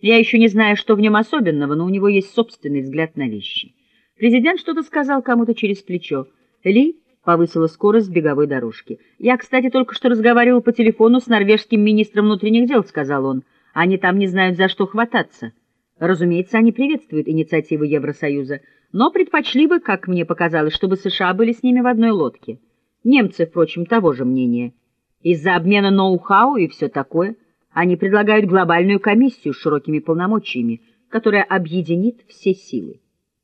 Я еще не знаю, что в нем особенного, но у него есть собственный взгляд на вещи. Президент что-то сказал кому-то через плечо. Ли повысила скорость беговой дорожки. «Я, кстати, только что разговаривал по телефону с норвежским министром внутренних дел», — сказал он. «Они там не знают, за что хвататься. Разумеется, они приветствуют инициативу Евросоюза, но предпочли бы, как мне показалось, чтобы США были с ними в одной лодке. Немцы, впрочем, того же мнения. Из-за обмена ноу-хау и все такое они предлагают глобальную комиссию с широкими полномочиями, которая объединит все силы.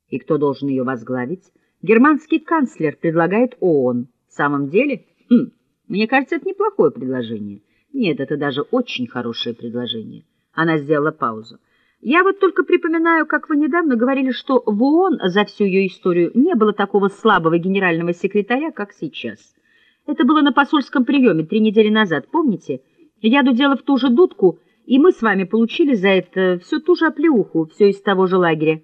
И кто должен ее возглавить? Германский канцлер предлагает ООН. В самом деле, хм, мне кажется, это неплохое предложение. Нет, это даже очень хорошее предложение. Она сделала паузу. Я вот только припоминаю, как вы недавно говорили, что в ООН за всю ее историю не было такого слабого генерального секретаря, как сейчас. Это было на посольском приеме три недели назад, помните? Я дудела в ту же дудку, и мы с вами получили за это всю ту же оплеуху, все из того же лагеря.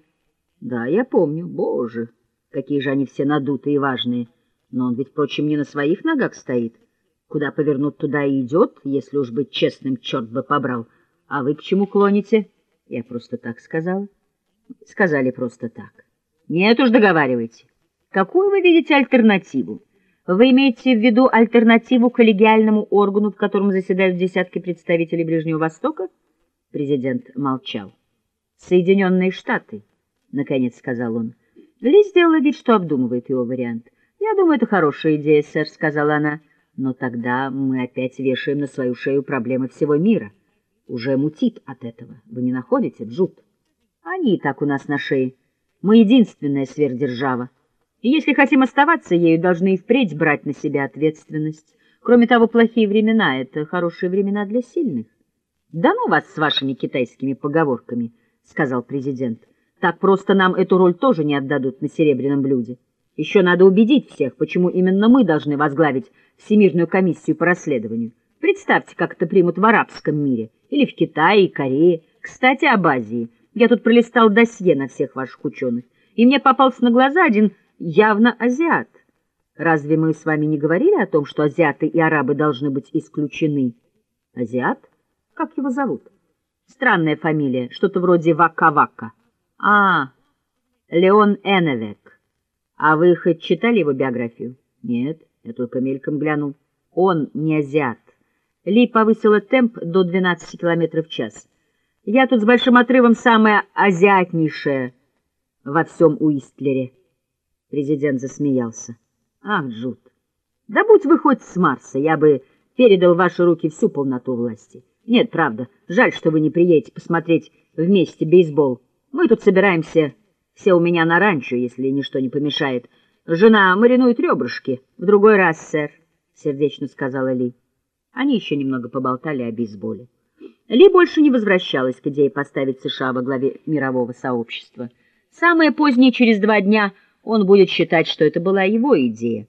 Да, я помню, боже какие же они все надутые и важные. Но он ведь, впрочем, не на своих ногах стоит. Куда повернут, туда и идет, если уж быть честным, черт бы побрал. А вы к чему клоните? Я просто так сказала. Сказали просто так. Нет уж, договаривайте. Какую вы видите альтернативу? Вы имеете в виду альтернативу коллегиальному органу, в котором заседают десятки представителей Ближнего Востока? Президент молчал. Соединенные Штаты, наконец сказал он. Ли сделала вид, что обдумывает его вариант. «Я думаю, это хорошая идея, сэр», — сказала она. «Но тогда мы опять вешаем на свою шею проблемы всего мира. Уже мутит от этого. Вы не находите, Джуд? Они и так у нас на шее. Мы единственная сверхдержава. И если хотим оставаться ею, должны и впредь брать на себя ответственность. Кроме того, плохие времена — это хорошие времена для сильных. «Да ну вас с вашими китайскими поговорками», — сказал президент. Так просто нам эту роль тоже не отдадут на серебряном блюде. Еще надо убедить всех, почему именно мы должны возглавить Всемирную комиссию по расследованию. Представьте, как это примут в арабском мире, или в Китае и Корее. Кстати, об Азии. Я тут пролистал досье на всех ваших ученых, и мне попался на глаза один явно азиат. Разве мы с вами не говорили о том, что азиаты и арабы должны быть исключены? Азиат? Как его зовут? Странная фамилия, что-то вроде Вака-Вака. А, Леон Энневек. А вы хоть читали его биографию? Нет, я только мельком глянул. Он не азиат. Ли повысила темп до 12 км в час. Я тут с большим отрывом самая азиатнейшая во всем Уистлере. Президент засмеялся. Ах, Джуд, да будь вы хоть с Марса, я бы передал в ваши руки всю полноту власти. Нет, правда, жаль, что вы не приедете посмотреть вместе бейсбол. Мы тут собираемся все у меня на ранчо, если ничто не помешает. Жена маринует ребрышки. В другой раз, сэр, — сердечно сказала Ли. Они еще немного поболтали о бейсболе. Ли больше не возвращалась к идее поставить США во главе мирового сообщества. Самое позднее, через два дня, он будет считать, что это была его идея.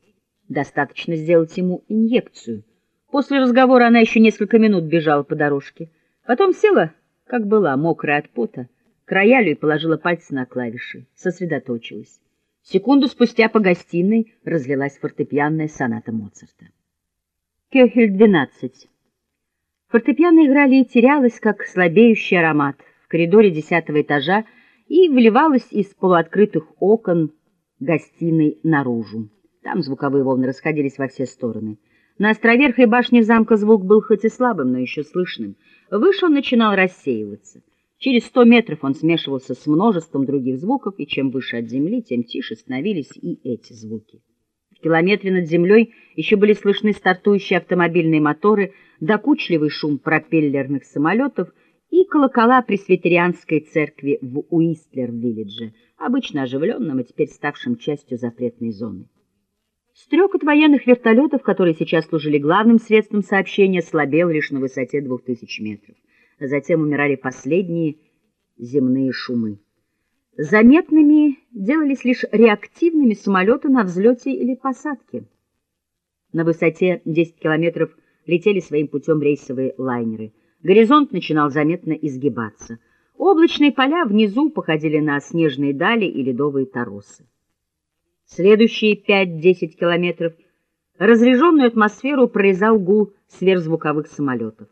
Достаточно сделать ему инъекцию. После разговора она еще несколько минут бежала по дорожке. Потом села, как была, мокрая от пота, к роялю и положила пальцы на клавиши, сосредоточилась. Секунду спустя по гостиной разлилась фортепианная соната Моцарта. Кёхель-12. Фортепиано играли и терялось, как слабеющий аромат, в коридоре десятого этажа и вливалось из полуоткрытых окон гостиной наружу. Там звуковые волны расходились во все стороны. На островерхой башне замка звук был хоть и слабым, но еще слышным. Выше он начинал рассеиваться — Через сто метров он смешивался с множеством других звуков, и чем выше от земли, тем тише становились и эти звуки. В километре над землей еще были слышны стартующие автомобильные моторы, докучливый шум пропеллерных самолетов и колокола пресвитерианской церкви в Уистлер-Виллидже, обычно оживленном и теперь ставшем частью запретной зоны. Стрекот военных вертолетов, которые сейчас служили главным средством сообщения, слабел лишь на высоте двух тысяч метров затем умирали последние земные шумы. Заметными делались лишь реактивными самолеты на взлете или посадке. На высоте 10 километров летели своим путем рейсовые лайнеры. Горизонт начинал заметно изгибаться. Облачные поля внизу походили на снежные дали и ледовые торосы. Следующие 5-10 километров разреженную атмосферу прорезал гул сверхзвуковых самолетов.